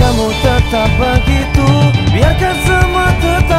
kamu tetap begitu. Biarkan semua tetap